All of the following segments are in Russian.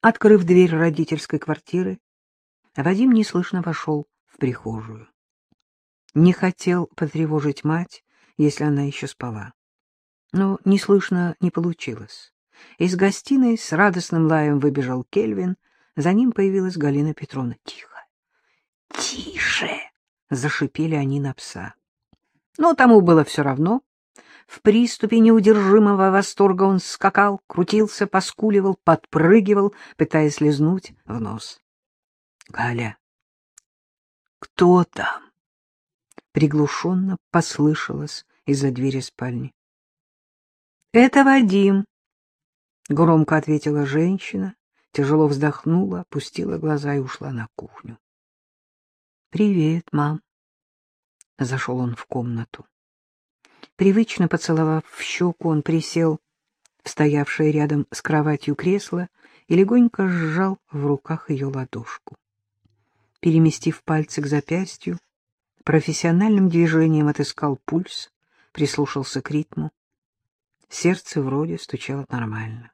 Открыв дверь родительской квартиры, Вадим неслышно вошел в прихожую. Не хотел потревожить мать, если она еще спала. Но неслышно не получилось. Из гостиной с радостным лаем выбежал Кельвин, за ним появилась Галина Петровна. — Тихо! — Тише! — зашипели они на пса. Но тому было все равно. В приступе неудержимого восторга он скакал, крутился, поскуливал, подпрыгивал, пытаясь лизнуть в нос. — Галя, кто там? — приглушенно послышалось из-за двери спальни. — Это Вадим, — громко ответила женщина, тяжело вздохнула, опустила глаза и ушла на кухню. — Привет, мам. Зашел он в комнату. Привычно поцеловав в щеку, он присел в стоявшее рядом с кроватью кресло и легонько сжал в руках ее ладошку. Переместив пальцы к запястью, профессиональным движением отыскал пульс, прислушался к ритму. Сердце вроде стучало нормально.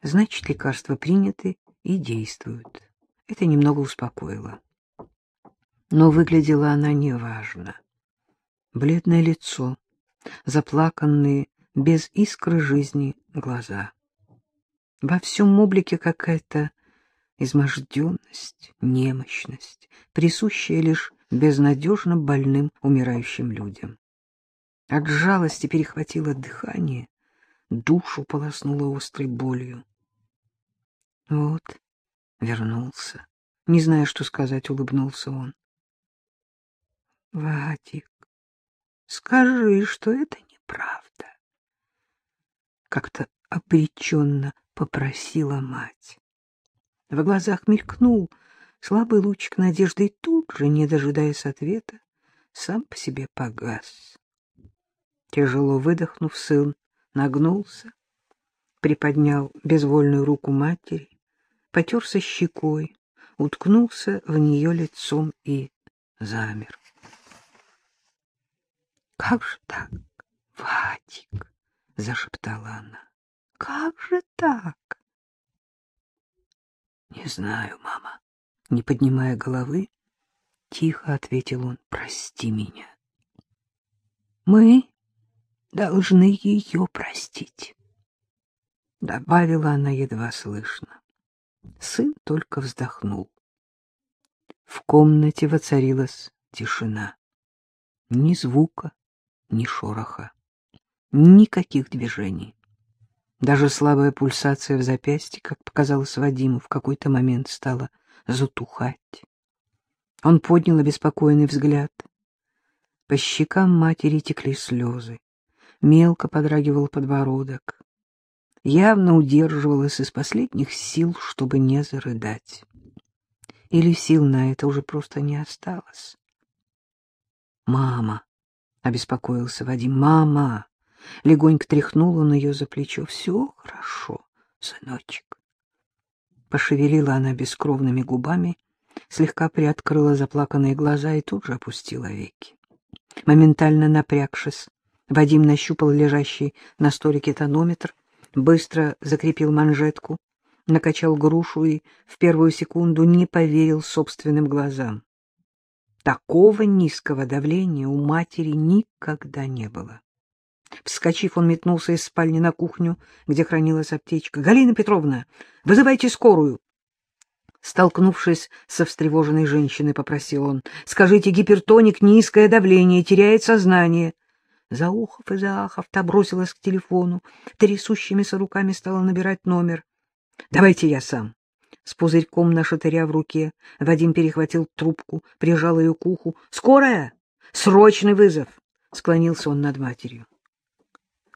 Значит, лекарства приняты и действуют. Это немного успокоило. Но выглядела она неважно. Бледное лицо, заплаканные, без искры жизни глаза. Во всем облике какая-то изможденность, немощность, присущая лишь безнадежно больным, умирающим людям. От жалости перехватило дыхание, душу полоснуло острой болью. Вот, вернулся. Не зная, что сказать, улыбнулся он. Вадик, скажи, что это неправда. Как-то обреченно попросила мать. В глазах мелькнул слабый лучик надежды, и тут же, не дожидаясь ответа, сам по себе погас. Тяжело выдохнув, сын нагнулся, приподнял безвольную руку матери, потерся щекой, уткнулся в нее лицом и замер. — Как же так, Вадик? — зашептала она. — Как же так? — Не знаю, мама. Не поднимая головы, тихо ответил он. — Прости меня. — Мы должны ее простить. Добавила она едва слышно. Сын только вздохнул. В комнате воцарилась тишина. Ни звука, ни шороха, никаких движений. Даже слабая пульсация в запястье, как показалось Вадиму, в какой-то момент стала затухать. Он поднял обеспокоенный взгляд. По щекам матери текли слезы. Мелко подрагивал подбородок. Явно удерживалась из последних сил, чтобы не зарыдать. Или сил на это уже просто не осталось. «Мама!» Обеспокоился Вадим. Мама! Легонько тряхнул он ее за плечо. Все хорошо, сыночек. Пошевелила она бескровными губами, слегка приоткрыла заплаканные глаза и тут же опустила веки. Моментально напрягшись, Вадим нащупал лежащий на столике тонометр, быстро закрепил манжетку, накачал грушу и в первую секунду не поверил собственным глазам. Такого низкого давления у матери никогда не было. Вскочив, он метнулся из спальни на кухню, где хранилась аптечка. — Галина Петровна, вызывайте скорую! Столкнувшись со встревоженной женщиной, попросил он. — Скажите, гипертоник, низкое давление, теряет сознание. Заухов и заахов, та бросилась к телефону, трясущимися руками стала набирать номер. — Давайте я сам. С пузырьком на шатыря в руке Вадим перехватил трубку, прижал ее к уху. «Скорая! Срочный вызов!» — склонился он над матерью.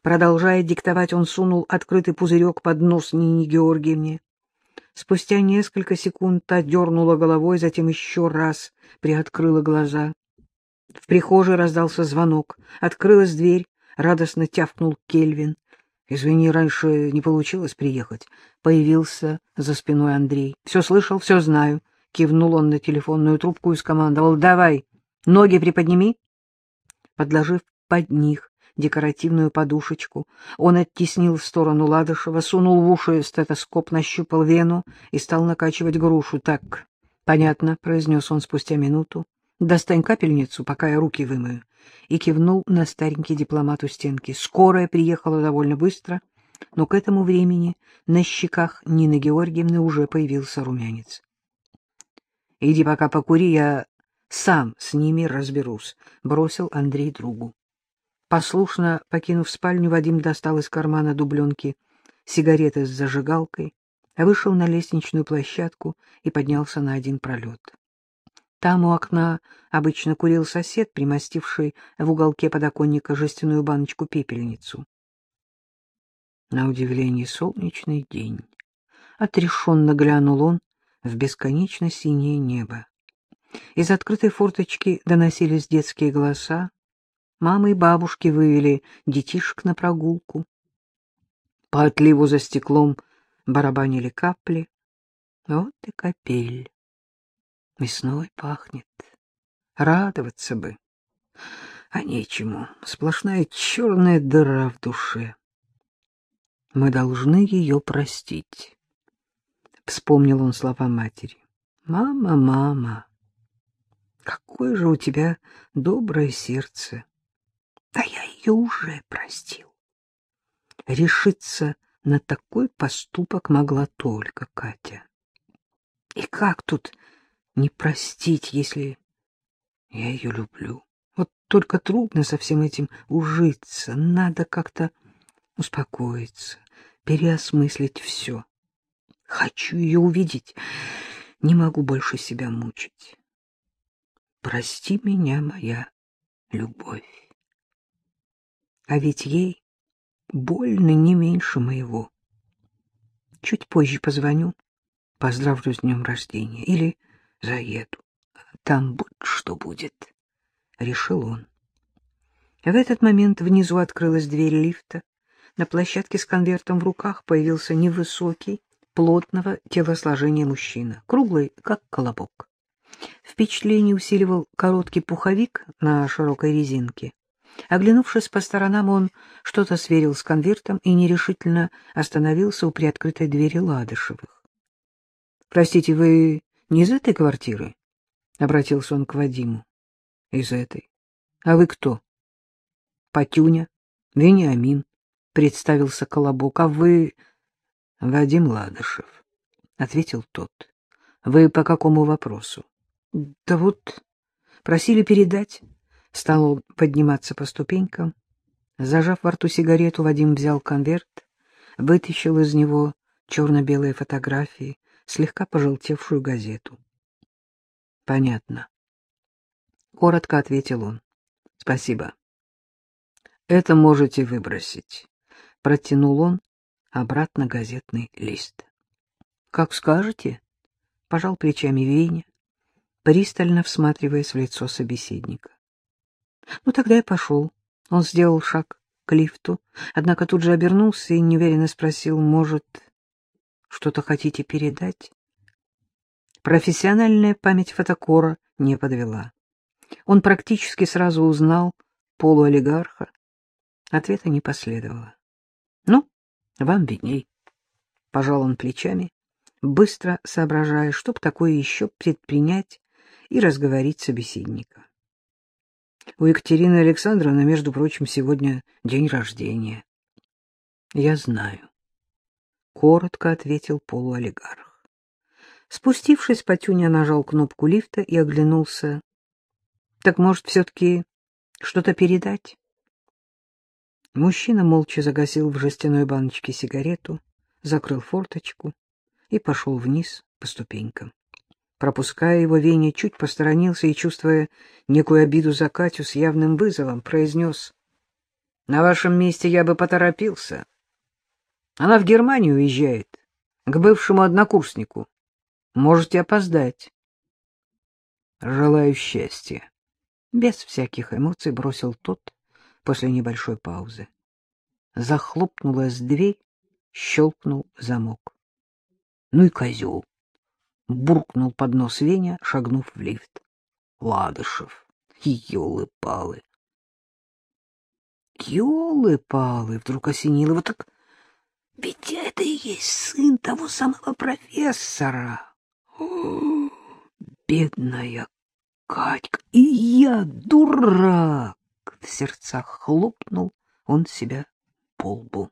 Продолжая диктовать, он сунул открытый пузырек под нос Нине Георгиевне. Спустя несколько секунд та дернула головой, затем еще раз приоткрыла глаза. В прихожей раздался звонок. Открылась дверь, радостно тявкнул Кельвин. Извини, раньше не получилось приехать. Появился за спиной Андрей. Все слышал, все знаю. Кивнул он на телефонную трубку и скомандовал. Давай, ноги приподними. Подложив под них декоративную подушечку. Он оттеснил в сторону Ладышева, сунул в уши стетоскоп, нащупал вену и стал накачивать грушу. — Так, понятно, — произнес он спустя минуту. — Достань капельницу, пока я руки вымою. И кивнул на старенький дипломат у стенки. Скорая приехала довольно быстро, но к этому времени на щеках Нины Георгиевны уже появился румянец. — Иди пока покури, я сам с ними разберусь, — бросил Андрей другу. Послушно покинув спальню, Вадим достал из кармана дубленки сигареты с зажигалкой, вышел на лестничную площадку и поднялся на один пролет. Там у окна обычно курил сосед, примостивший в уголке подоконника жестяную баночку-пепельницу. На удивление солнечный день. Отрешенно глянул он в бесконечно синее небо. Из открытой форточки доносились детские голоса. Мамы и бабушки вывели детишек на прогулку. По отливу за стеклом барабанили капли. Вот и капель. Весной пахнет. Радоваться бы. А нечему. Сплошная черная дыра в душе. Мы должны ее простить. Вспомнил он слова матери. Мама, мама. Какое же у тебя доброе сердце! Да я ее уже простил. Решиться на такой поступок могла только Катя. И как тут не простить, если я ее люблю? Вот только трудно со всем этим ужиться. Надо как-то успокоиться, переосмыслить все. Хочу ее увидеть, не могу больше себя мучить. Прости меня, моя любовь. А ведь ей больно не меньше моего. Чуть позже позвоню, поздравлю с днем рождения или заеду. Там будь что будет, — решил он. В этот момент внизу открылась дверь лифта. На площадке с конвертом в руках появился невысокий, плотного телосложения мужчина, круглый, как колобок. Впечатление усиливал короткий пуховик на широкой резинке. Оглянувшись по сторонам, он что-то сверил с конвертом и нерешительно остановился у приоткрытой двери Ладышевых. — Простите, вы не из этой квартиры? — обратился он к Вадиму. — Из этой. — А вы кто? — Патюня, Вениамин, — представился Колобок. — А вы... — Вадим Ладышев, — ответил тот. — Вы по какому вопросу? — Да вот, просили передать. Стал он подниматься по ступенькам. Зажав во рту сигарету, Вадим взял конверт, вытащил из него черно-белые фотографии, слегка пожелтевшую газету. — Понятно. Коротко ответил он. — Спасибо. — Это можете выбросить. Протянул он обратно газетный лист. — Как скажете, — пожал плечами Веня пристально всматриваясь в лицо собеседника. Ну, тогда я пошел. Он сделал шаг к лифту, однако тут же обернулся и неуверенно спросил, может, что-то хотите передать? Профессиональная память фотокора не подвела. Он практически сразу узнал полуолигарха. Ответа не последовало. — Ну, вам видней. Пожал он плечами, быстро соображая, что б такое еще предпринять и разговорить собеседника. У Екатерины Александровны, между прочим, сегодня день рождения. — Я знаю, — коротко ответил полуолигарх. Спустившись, Патюня нажал кнопку лифта и оглянулся. — Так, может, все-таки что-то передать? Мужчина молча загасил в жестяной баночке сигарету, закрыл форточку и пошел вниз по ступенькам. Пропуская его, Веня чуть посторонился и, чувствуя некую обиду за Катю, с явным вызовом произнес. — На вашем месте я бы поторопился. Она в Германию уезжает, к бывшему однокурснику. Можете опоздать. — Желаю счастья. Без всяких эмоций бросил тот после небольшой паузы. Захлопнулась дверь, щелкнул замок. — Ну и козел! буркнул под нос Веня, шагнув в лифт. Ладышев, елы-палы. Ёлы-палы, вдруг осенило. Вот так ведь это и есть сын того самого профессора. О, бедная Катька, и я дурак! В сердцах хлопнул он себя по лбу.